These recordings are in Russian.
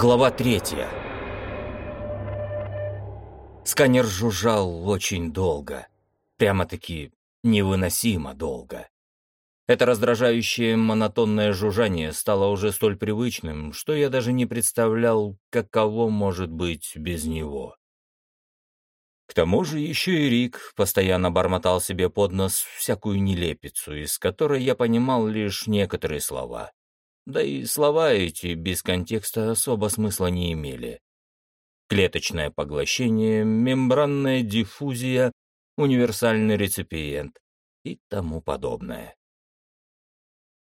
Глава третья. Сканер жужжал очень долго. Прямо-таки невыносимо долго. Это раздражающее монотонное жужжание стало уже столь привычным, что я даже не представлял, каково может быть без него. К тому же еще и Рик постоянно бормотал себе под нос всякую нелепицу, из которой я понимал лишь некоторые слова. Да и слова эти без контекста особо смысла не имели. Клеточное поглощение, мембранная диффузия, универсальный реципиент и тому подобное.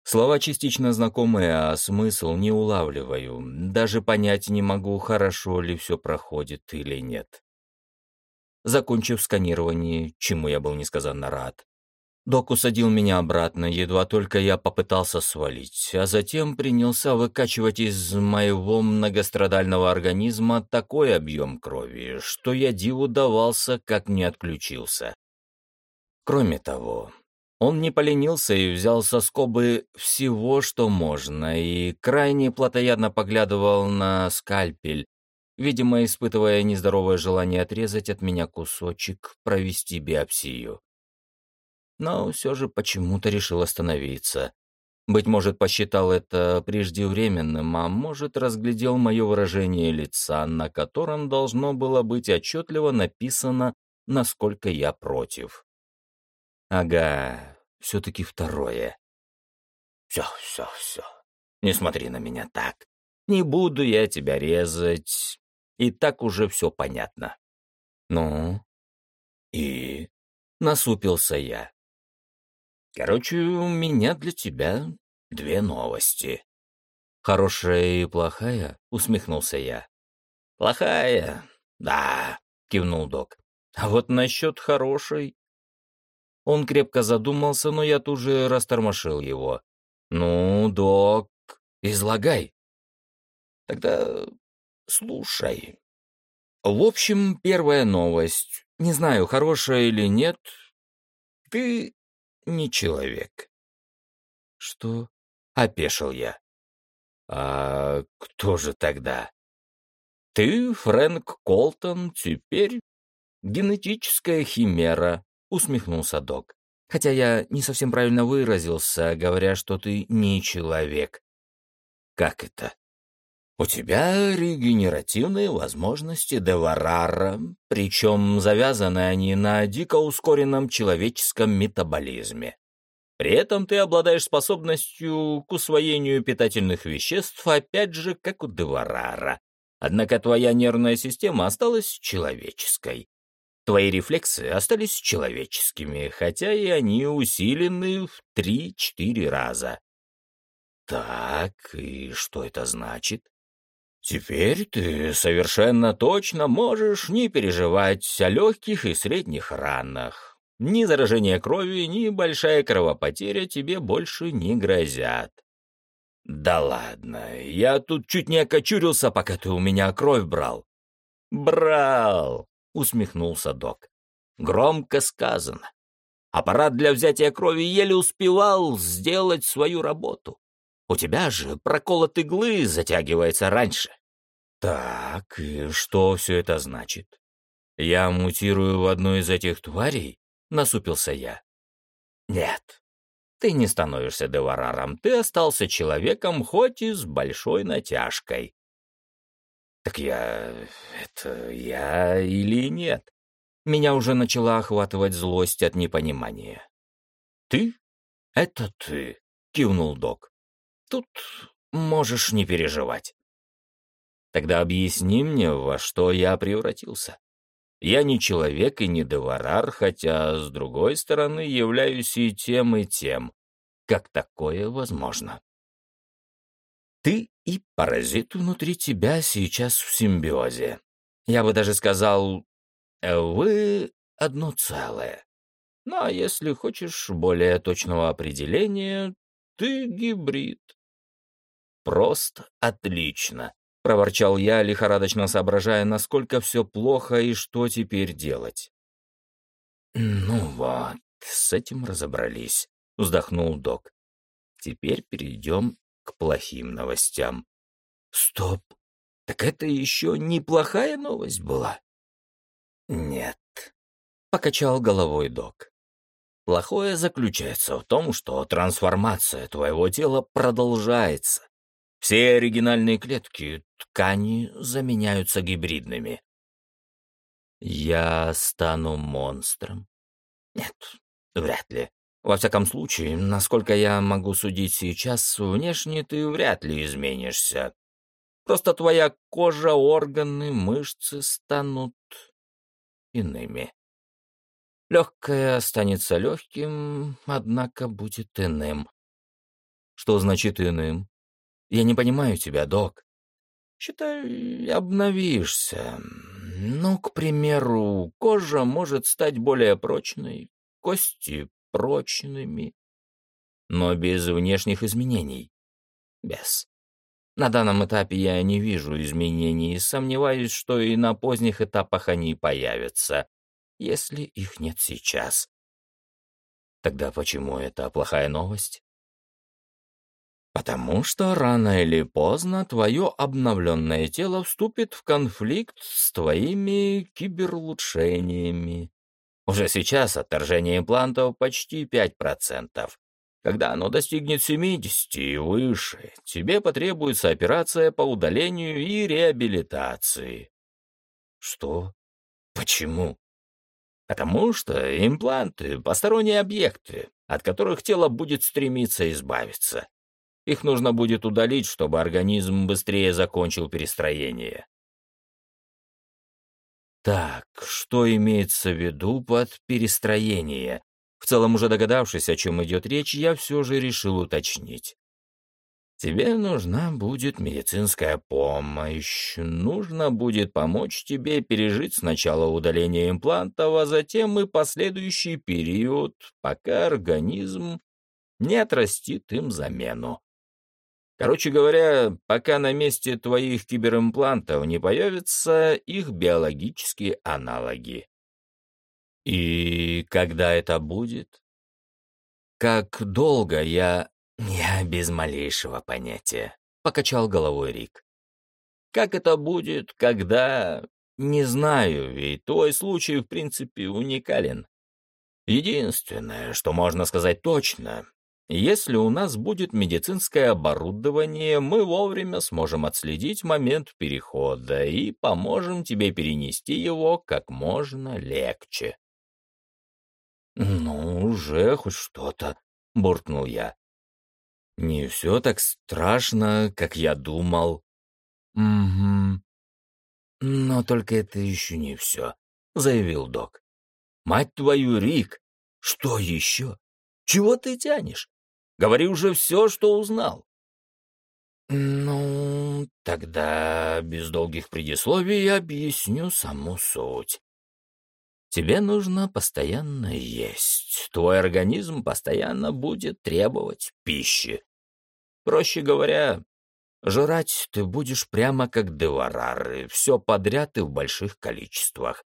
Слова частично знакомые, а смысл не улавливаю. Даже понять не могу, хорошо ли все проходит или нет. Закончив сканирование, чему я был несказанно рад, док усадил меня обратно, едва только я попытался свалить, а затем принялся выкачивать из моего многострадального организма такой объем крови, что я диву давался, как не отключился. Кроме того, он не поленился и взял со скобы всего, что можно, и крайне плотоядно поглядывал на скальпель, видимо, испытывая нездоровое желание отрезать от меня кусочек, провести биопсию. Но все же почему-то решил остановиться. Быть может, посчитал это преждевременным, а может, разглядел мое выражение лица, на котором должно было быть отчетливо написано, насколько я против. Ага, все-таки второе. Все, все, все. Не смотри на меня так. Не буду я тебя резать. И так уже все понятно. Ну? И? Насупился я. Короче, у меня для тебя две новости. Хорошая и плохая? Усмехнулся я. Плохая? Да, кивнул док. А вот насчет хорошей... Он крепко задумался, но я тут же растормошил его. «Ну, док, излагай». «Тогда Слушай. В общем, первая новость. Не знаю, хорошая или нет. Ты не человек. Что? Опешил я. А кто же тогда? Ты, Фрэнк Колтон, теперь генетическая химера, усмехнулся док. Хотя я не совсем правильно выразился, говоря, что ты не человек. Как это? У тебя регенеративные возможности Деварара, причем завязаны они на дико ускоренном человеческом метаболизме. При этом ты обладаешь способностью к усвоению питательных веществ, опять же, как у Деварара. Однако твоя нервная система осталась человеческой. Твои рефлексы остались человеческими, хотя и они усилены в 3-4 раза. Так, и что это значит? Теперь ты совершенно точно можешь не переживать о легких и средних ранах. Ни заражение крови, ни большая кровопотеря тебе больше не грозят. Да ладно, я тут чуть не окочурился, пока ты у меня кровь брал. Брал, усмехнулся док. Громко сказано. Аппарат для взятия крови еле успевал сделать свою работу. У тебя же прокол иглы затягивается раньше. Так, и что все это значит? Я мутирую в одну из этих тварей? Насупился я. Нет, ты не становишься девараром, ты остался человеком, хоть и с большой натяжкой. Так я... это я или нет? Меня уже начала охватывать злость от непонимания. «Ты? Это ты», — кивнул док. Тут можешь не переживать. Тогда объясни мне, во что я превратился. Я не человек и не деварар, хотя, с другой стороны, являюсь и тем, и тем. Как такое возможно? Ты и паразит внутри тебя сейчас в симбиозе. Я бы даже сказал, вы одно целое. А если хочешь более точного определения, ты гибрид. «Просто отлично», — проворчал я, лихорадочно соображая, насколько все плохо и что теперь делать. «Ну вот, с этим разобрались», — вздохнул док. «Теперь перейдем к плохим новостям». «Стоп! Так это еще неплохая новость была. Нет, покачал головой док. Плохое заключается в том, что трансформация твоего тела продолжается. Все оригинальные клетки, ткани заменяются гибридными. Я стану монстром? Нет, вряд ли. Во всяком случае, насколько я могу судить сейчас, внешне ты вряд ли изменишься. Просто твоя кожа, органы, мышцы станут иными. Легкое останется легким, однако будет иным. Что значит иным? Я не понимаю тебя, док. Считай, обновишься. Ну, к примеру, кожа может стать более прочной, кости прочными, но без внешних изменений. Без. На данном этапе я не вижу изменений и сомневаюсь, что и на поздних этапах они появятся, если их нет сейчас. Тогда почему это плохая новость? Потому что рано или поздно твое обновленное тело вступит в конфликт с твоими киберлучшениями. Уже сейчас отторжение имплантов почти 5%. Когда оно достигнет 70 и выше, тебе потребуется операция по удалению и реабилитации. Что? Почему? Потому что импланты — посторонние объекты, от которых тело будет стремиться избавиться. Их нужно будет удалить, чтобы организм быстрее закончил перестроение. Так, что имеется в виду под перестроение? В целом, уже догадавшись, о чем идет речь, я все же решил уточнить. Тебе нужна будет медицинская помощь. Нужно будет помочь тебе пережить сначала удаление имплантов, а затем и последующий период, пока организм не отрастит им замену. Короче говоря, пока на месте твоих киберимплантов не появятся их биологические аналоги. И когда это будет? Как долго я... Я без малейшего понятия. Покачал головой Рик. Как это будет, когда... Не знаю, ведь твой случай, в принципе, уникален. Единственное, что можно сказать точно, если у нас будет медицинское оборудование, мы вовремя сможем отследить момент перехода и поможем тебе перенести его как можно легче. «Ну, уже хоть что-то», — буркнул я. «Не все так страшно, как я думал». «Угу». «Но только это еще не все», — заявил док. «Мать твою, Рик, что еще? Чего ты тянешь? Говори уже все, что узнал». «Ну, тогда без долгих предисловий объясню саму суть. Тебе нужно постоянно есть. Твой организм постоянно будет требовать пищи. Проще говоря, жрать ты будешь прямо как деварары, все подряд и в больших количествах.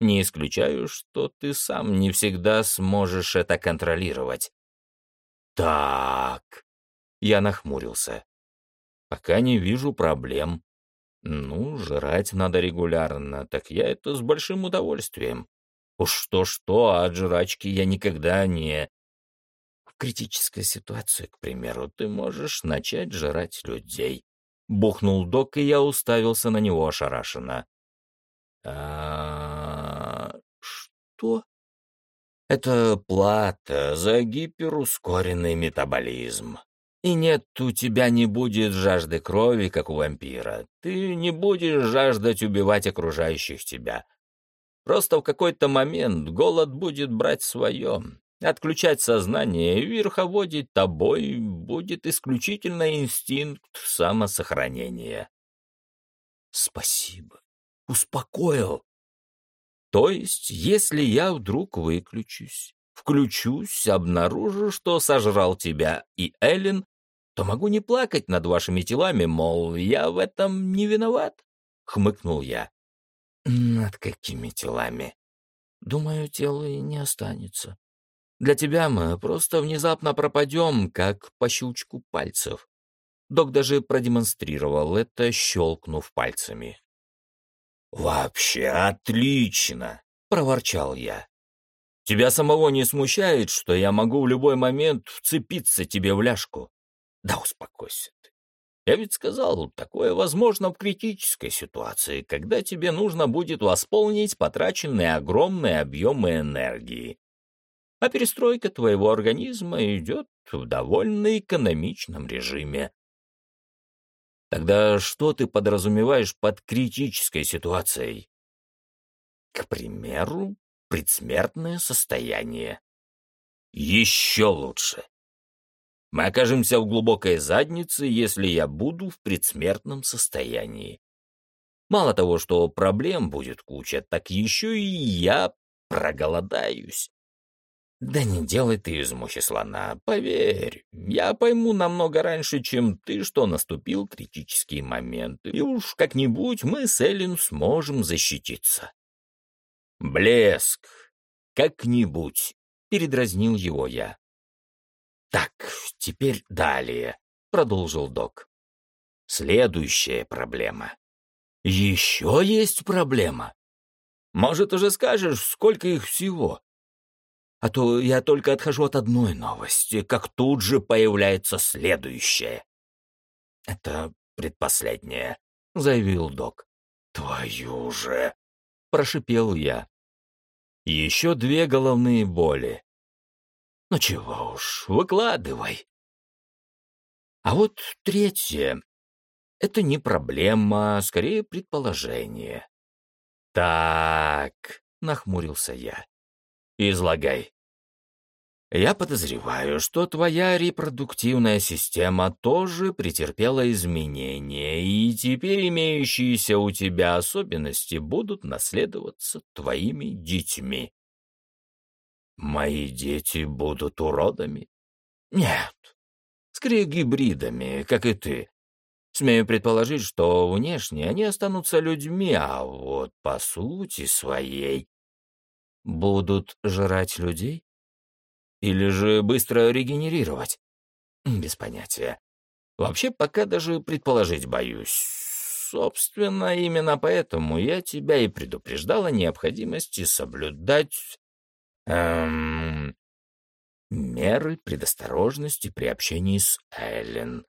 Не исключаю, что ты сам не всегда сможешь это контролировать. Так, я нахмурился. Пока не вижу проблем. Ну, жрать надо регулярно, так я это с большим удовольствием. Уж что-что, а от жрачки я никогда не... В критической ситуации, к примеру, ты можешь начать жрать людей. Бухнул док, и я уставился на него ошарашенно. А что? Это плата за гиперускоренный метаболизм. И нет, у тебя не будет жажды крови, как у вампира. Ты не будешь жаждать убивать окружающих тебя. Просто в какой-то момент голод будет брать свое, отключать сознание и верховодить тобой будет исключительно инстинкт самосохранения. Спасибо. Успокоил. То есть, если я вдруг выключусь, включусь, обнаружу, что сожрал тебя и Эллен, то могу не плакать над вашими телами, мол, я в этом не виноват, — хмыкнул я. Над какими телами? Думаю, тела и не останется. Для тебя мы просто внезапно пропадем, как по щелчку пальцев. Док даже продемонстрировал это, щелкнув пальцами. «Вообще отлично!» — проворчал я. «Тебя самого не смущает, что я могу в любой момент вцепиться тебе в ляжку?» «Да успокойся ты. Я ведь сказал, такое возможно в критической ситуации, когда тебе нужно будет восполнить потраченные огромные объемы энергии. А перестройка твоего организма идет в довольно экономичном режиме. Тогда что ты подразумеваешь под критической ситуацией? К примеру, предсмертное состояние. Еще лучше. Мы окажемся в глубокой заднице, если я буду в предсмертном состоянии. Мало того, что проблем будет куча, так еще и я проголодаюсь. Да не делай ты из мухи слона, поверь. Я пойму намного раньше, чем ты, что наступил критический момент, и уж как-нибудь мы с Эллен сможем защититься. Блеск. Как-нибудь. Передразнил его я. Так, теперь далее, продолжил док. Следующая проблема. Еще есть проблема. Может, уже скажешь, сколько их всего? А то я только отхожу от одной новости, как тут же появляется следующее. Это предпоследнее, заявил док. Твою же, прошипел я. Еще две головные боли. Ну чего уж, выкладывай. А вот третье — это не проблема, а скорее предположение. Так, нахмурился я. Излагай. Я подозреваю, что твоя репродуктивная система тоже претерпела изменения, и теперь имеющиеся у тебя особенности будут наследоваться твоими детьми. Мои дети будут уродами? Нет, скорее гибридами, как и ты. Смею предположить, что внешне они останутся людьми, а вот по сути своей Будут жрать людей? Или же быстро регенерировать? Без понятия. Вообще, пока даже предположить боюсь. Собственно, именно поэтому я тебя и предупреждал о необходимости соблюдать... Эм, меры предосторожности при общении с Эллен.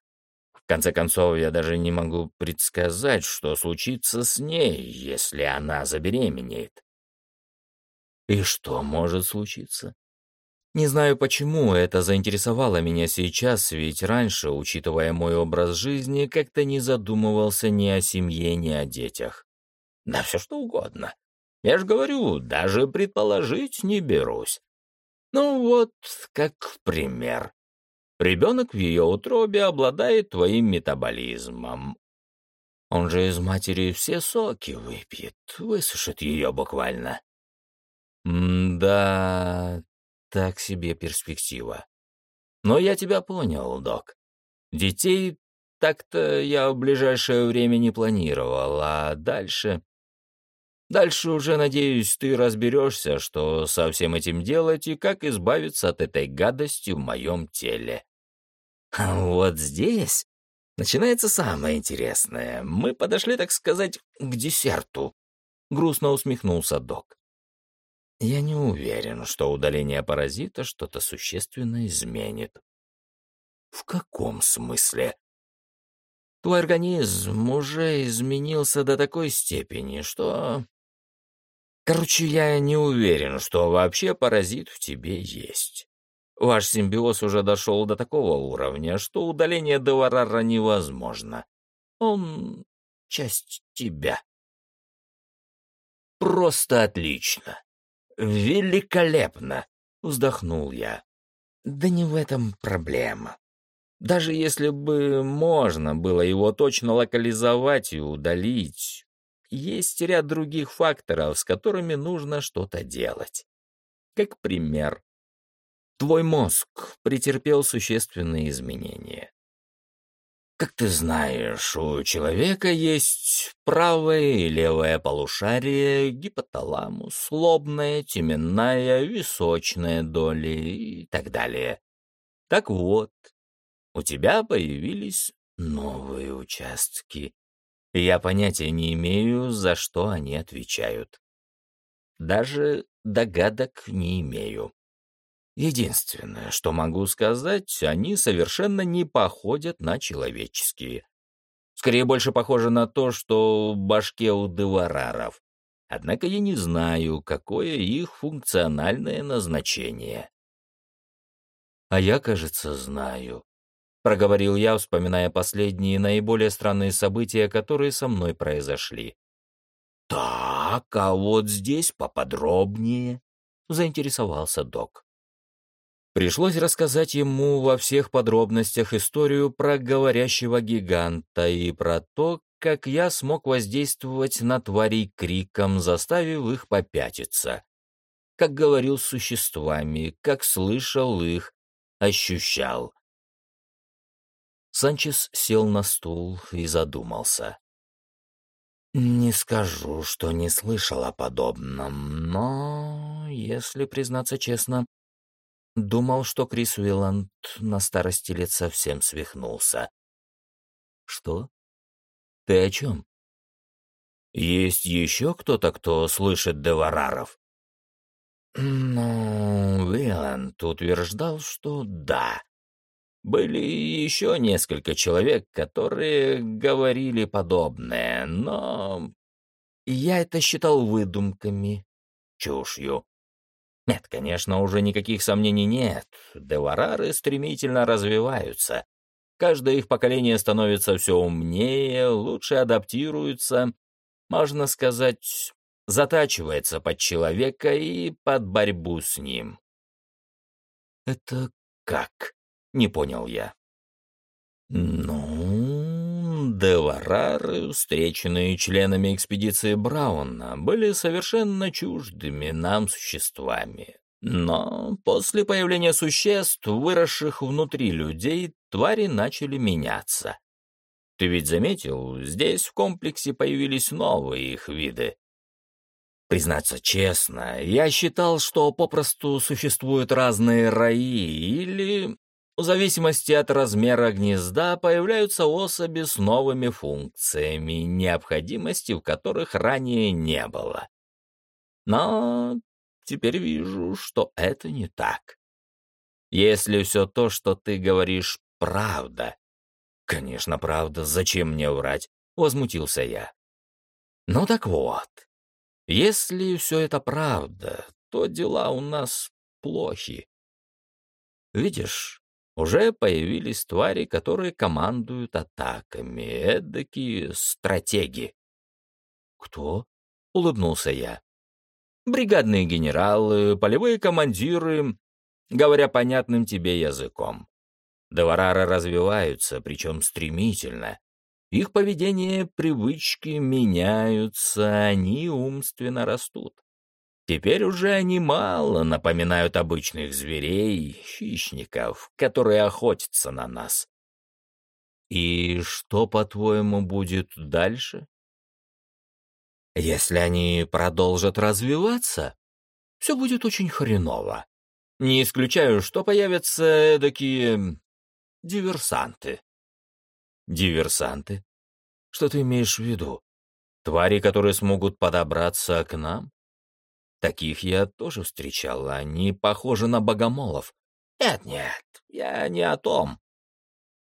В конце концов, я даже не могу предсказать, что случится с ней, если она забеременеет. И что может случиться? Не знаю почему это заинтересовало меня сейчас, ведь раньше, учитывая мой образ жизни, как-то не задумывался ни о семье, ни о детях. Да все что угодно. Я же говорю, даже предположить не берусь. Ну вот, как пример. Ребенок в ее утробе обладает твоим метаболизмом. Он же из матери все соки выпьет, высушит ее буквально. «Да, так себе перспектива. Но я тебя понял, док. Детей так-то я в ближайшее время не планировал, а дальше... Дальше уже, надеюсь, ты разберешься, что со всем этим делать и как избавиться от этой гадости в моем теле. А вот здесь начинается самое интересное. Мы подошли, так сказать, к десерту. Грустно усмехнулся док. Я не уверен, что удаление паразита что-то существенно изменит. В каком смысле? Твой организм уже изменился до такой степени, что... Короче, я не уверен, что вообще паразит в тебе есть. Ваш симбиоз уже дошел до такого уровня, что удаление Деварара невозможно. Он часть тебя. Просто отлично. «Великолепно!» — вздохнул я. «Да не в этом проблема. Даже если бы можно было его точно локализовать и удалить, есть ряд других факторов, с которыми нужно что-то делать. Как пример, твой мозг претерпел существенные изменения. Как ты знаешь, у человека есть правое и левое полушарие, гипоталамус, лобная, теменная, височная доли и так далее. Так вот, у тебя появились Новые участки. Я понятия не имею, за что они отвечают. Даже догадок не имею. Единственное, что могу сказать, они совершенно не походят на человеческие. Скорее, больше похоже на то, что в башке у девараров. Однако я не знаю, какое их функциональное назначение. А я, кажется, знаю. — проговорил я, вспоминая последние наиболее странные события, которые со мной произошли. «Так, а вот здесь поподробнее», — заинтересовался док. Пришлось рассказать ему во всех подробностях историю про говорящего гиганта и про то, как я смог воздействовать на тварей криком, заставив их попятиться. Как говорил с существами, как слышал их, ощущал. Санчес сел на стул и задумался. «Не скажу, что не слышал о подобном, но, если признаться честно, думал, что Крис Уилланд на старости лет совсем свихнулся». «Что? Ты о чем?» «Есть еще кто-то, кто слышит Девараров?» «Ну, Уилланд утверждал, что да. Были еще несколько человек, которые говорили подобное, но я это считал выдумками, чушью. Нет, конечно, уже никаких сомнений нет. Деварары стремительно развиваются. Каждое их поколение становится все умнее, лучше адаптируется, можно сказать, затачивается под человека и под борьбу с ним. Это как? Не понял я. Ну, деварары, встреченные членами экспедиции Брауна, были совершенно чуждыми нам существами. Но после появления существ, выросших внутри людей, твари начали меняться. Ты ведь заметил, здесь в комплексе появились новые их виды. Признаться честно, я считал, что попросту существуют разные раи или в зависимости от размера гнезда появляются особи с новыми функциями, необходимости в которых ранее не было. Но теперь вижу, что это не так. Если все то, что ты говоришь, правда... Конечно, правда, зачем мне врать? Возмутился я. Ну так вот, если все это правда, то дела у нас плохи. Видишь, уже появились твари, которые командуют атаками, эдакие стратеги. «Кто?» — улыбнулся я. «Бригадные генералы, полевые командиры, говоря понятным тебе языком. Деварары развиваются, причем стремительно. Их поведение, привычки меняются, они умственно растут. Теперь уже они мало напоминают обычных зверей, хищников, которые охотятся на нас. И что, по-твоему, будет дальше? Если они продолжат развиваться, все будет очень хреново. Не исключаю, что появятся такие диверсанты. Диверсанты? Что ты имеешь в виду? Твари, которые смогут подобраться к нам? Таких я тоже встречал, они похожи на богомолов. Нет-нет, я не о том.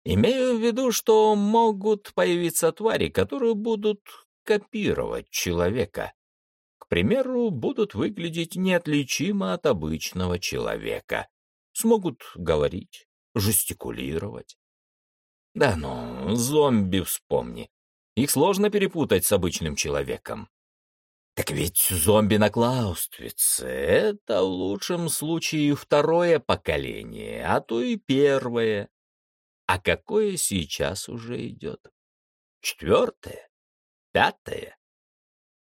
Имею в виду, что могут появиться твари, которые будут копировать человека. К примеру, будут выглядеть неотличимо от обычного человека. Смогут говорить, жестикулировать. Да ну, зомби вспомни. Их сложно перепутать с обычным человеком. Так ведь зомби на Клаустрице — это в лучшем случае второе поколение, а то и первое. А какое сейчас уже идет? Четвертое? Пятое?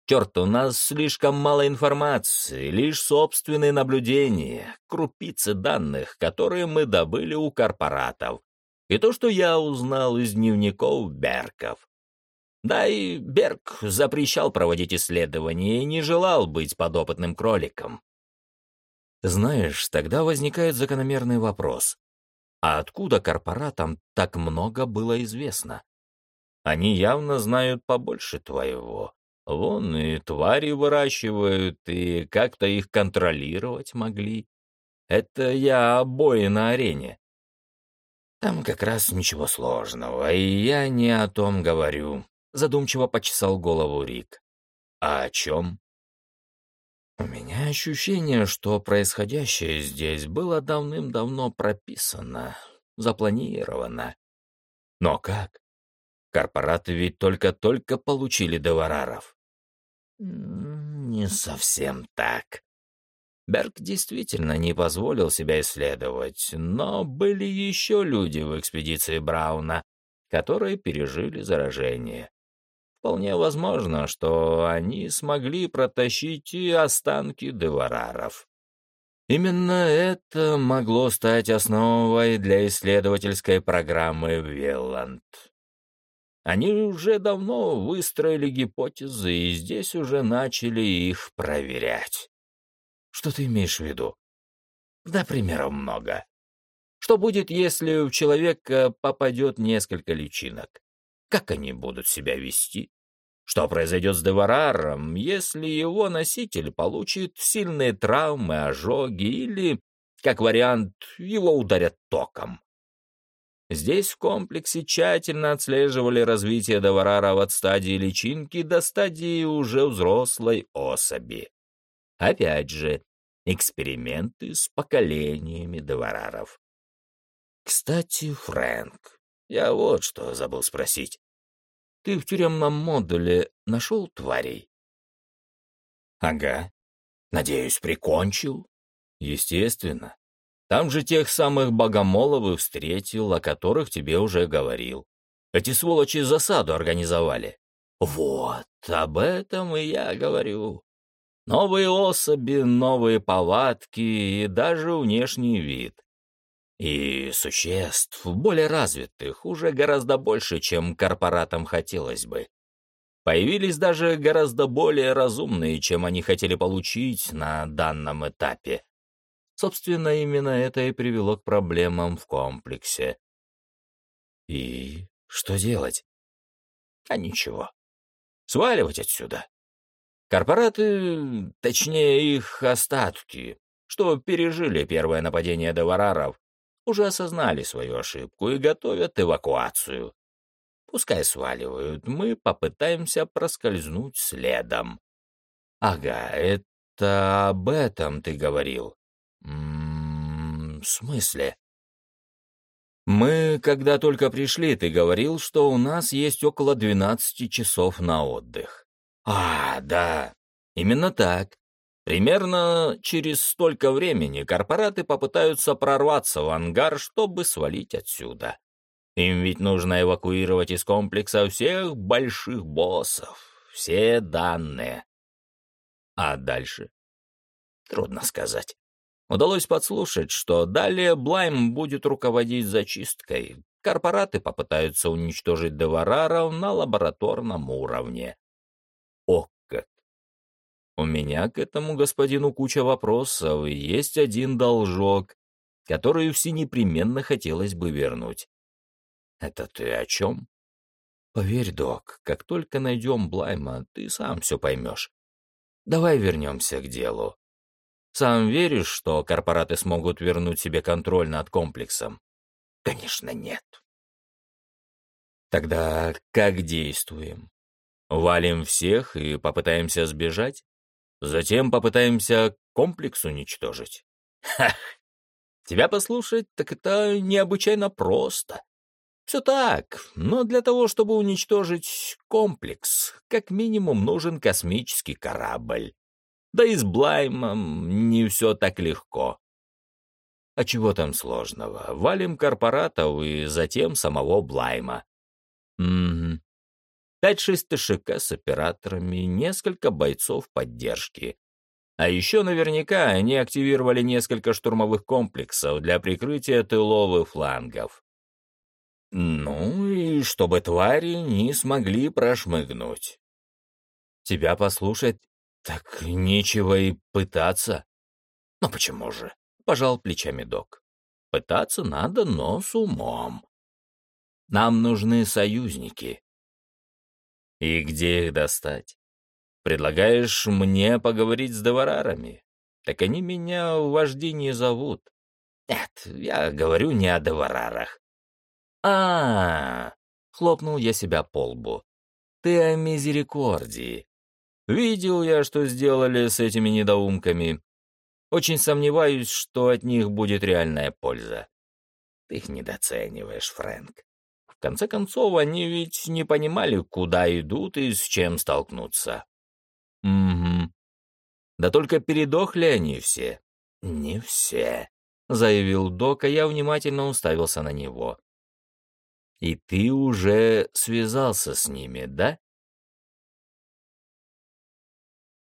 Черт, у нас слишком мало информации, лишь собственные наблюдения, крупицы данных, которые мы добыли у корпоратов, и то, что я узнал из дневников Берков. Да и Берг запрещал проводить исследования и не желал быть подопытным кроликом. Знаешь, тогда возникает закономерный вопрос. А откуда корпоратам так много было известно? Они явно знают побольше твоего. Вон и твари выращивают, и как-то их контролировать могли. Это я обои на арене. Там как раз ничего сложного, и я не о том говорю. Задумчиво почесал голову Рик. А о чем? У меня ощущение, что происходящее здесь было давным-давно прописано, запланировано. Но как? Корпораты ведь только-только получили девараров. Не совсем так. Берг действительно не позволил себя исследовать, но были еще люди в экспедиции Брауна, которые пережили заражение. Вполне возможно, что они смогли протащить и останки девараров. Именно это могло стать основой для исследовательской программы «Велланд». Они уже давно выстроили гипотезы и здесь уже начали их проверять. Что ты имеешь в виду? Да, примеров много. Что будет, если в человека попадет несколько личинок? Как они будут себя вести? Что произойдет с Девараром, если его носитель получит сильные травмы, ожоги или, как вариант, его ударят током? Здесь в комплексе тщательно отслеживали развитие Деварара от стадии личинки до стадии уже взрослой особи. Опять же, эксперименты с поколениями Девараров. Кстати, Фрэнк, я вот что забыл спросить. Ты в тюремном модуле нашел тварей? Ага. Надеюсь, прикончил? Естественно. Там же тех самых богомолов и встретил, о которых тебе уже говорил. Эти сволочи засаду организовали. Вот, об этом и я говорю. Новые особи, новые повадки и даже внешний вид. И существ, более развитых, уже гораздо больше, чем корпоратам хотелось бы. Появились даже гораздо более разумные, чем они хотели получить на данном этапе. Собственно, именно это и привело к проблемам в комплексе. И что делать? А ничего. Сваливать отсюда. Корпораты, точнее их остатки, что пережили первое нападение девараров, уже осознали свою ошибку и готовят эвакуацию. Пускай сваливают, мы попытаемся проскользнуть следом. Ага, это об этом ты говорил. М -м, в смысле? Мы, когда только пришли, ты говорил, что у нас есть около 12 часов на отдых. А, да, именно так. Примерно через столько времени корпораты попытаются прорваться в ангар, чтобы свалить отсюда. Им ведь нужно эвакуировать из комплекса всех больших боссов, все данные. А дальше? Трудно сказать. Удалось подслушать, что далее Блайм будет руководить зачисткой. Корпораты попытаются уничтожить Девараров на лабораторном уровне. У меня к этому господину куча вопросов, и есть один должок, который все непременно хотелось бы вернуть. Это ты о чем? Поверь, док, как только найдем Блайма, ты сам все поймешь. Давай вернемся к делу. Сам веришь, что корпораты смогут вернуть себе контроль над комплексом? Конечно, нет. Тогда как действуем? Валим всех и попытаемся сбежать? Затем попытаемся комплекс уничтожить? Ха! Тебя послушать, так это необычайно просто. Все так, но для того, чтобы уничтожить комплекс, как минимум нужен космический корабль. Да и с Блаймом не все так легко. А чего там сложного? Валим корпоратов и затем самого Блайма. Угу. Пять-шесть ТШК с операторами, несколько бойцов поддержки. А еще наверняка они активировали несколько штурмовых комплексов для прикрытия тыловых флангов. Ну и чтобы твари не смогли прошмыгнуть. Тебя послушать так нечего и пытаться. Но почему же? Пожал плечами док. Пытаться надо, но с умом. Нам нужны союзники. И где их достать? Предлагаешь мне поговорить с деварарами? Так они меня в вожди зовут. Нет, я говорю не о деварарах. а, -а, -а хлопнул я себя по лбу. «Ты о мизерикордии. Видел я, что сделали с этими недоумками. Очень сомневаюсь, что от них будет реальная польза. Ты их недооцениваешь, Фрэнк. В конце концов, они ведь не понимали, куда идут и с чем столкнутся. Угу. Да только передохли они все. Не все, заявил Док, а я внимательно уставился на него. И ты уже связался с ними, да?